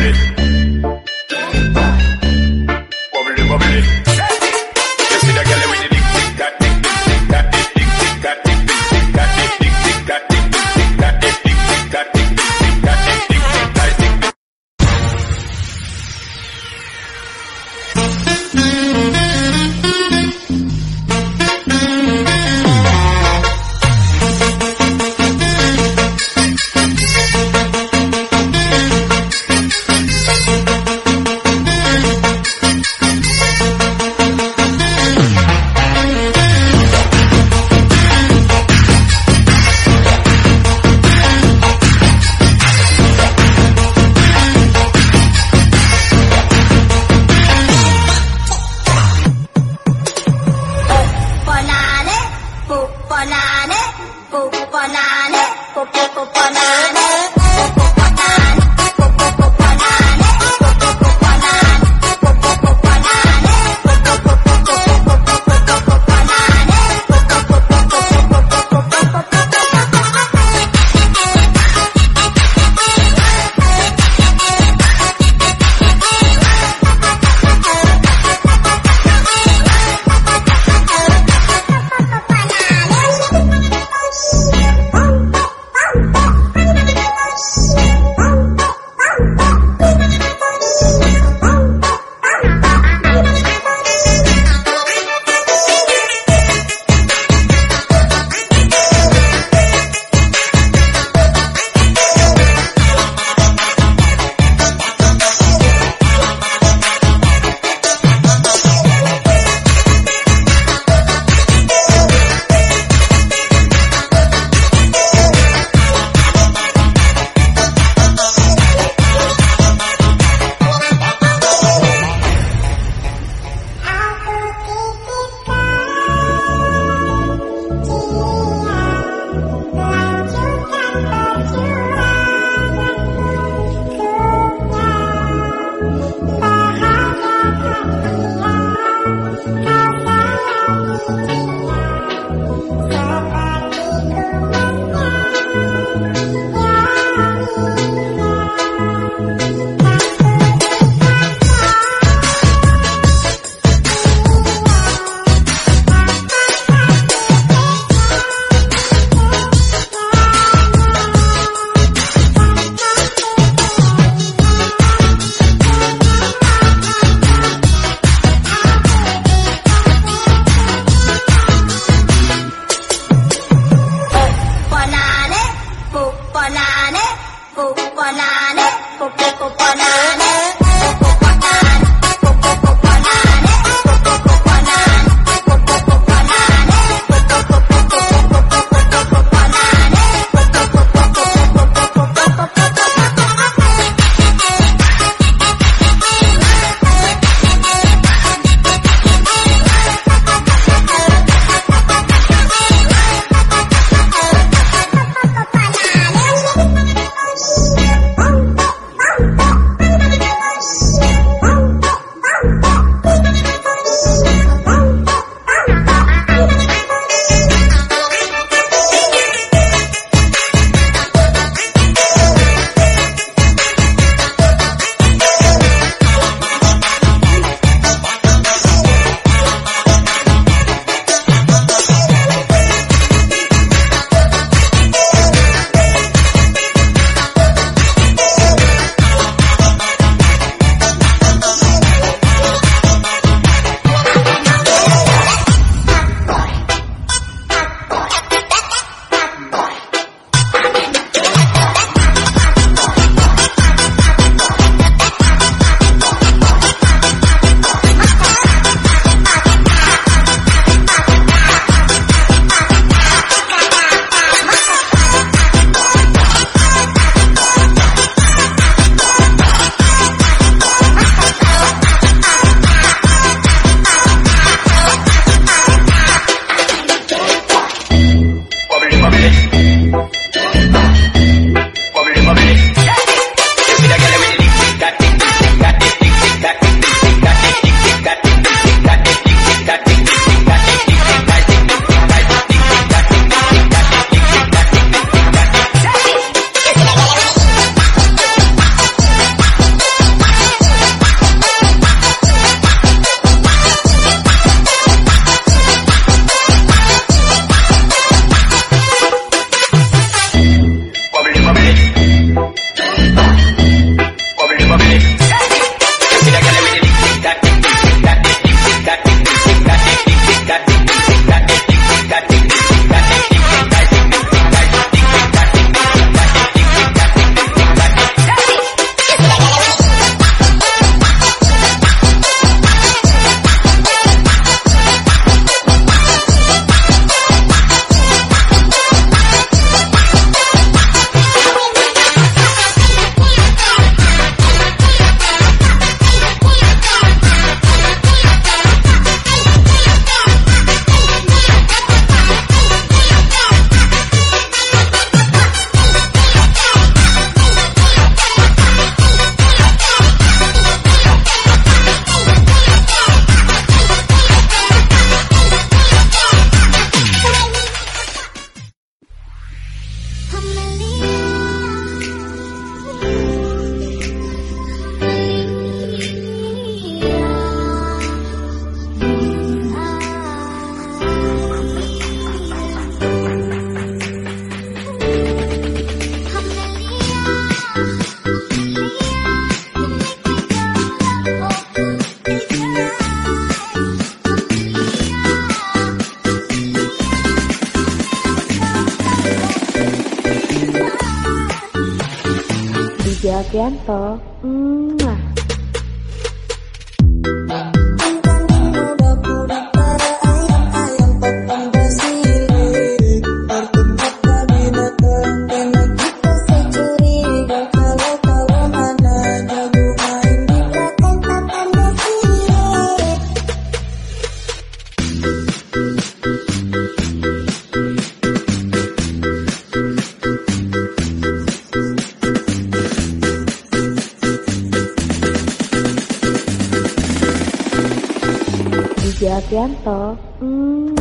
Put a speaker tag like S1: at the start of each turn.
S1: it. poco, poco, kokonane, kokonane.
S2: DJ Akianto. Mwah. DJ Akianto.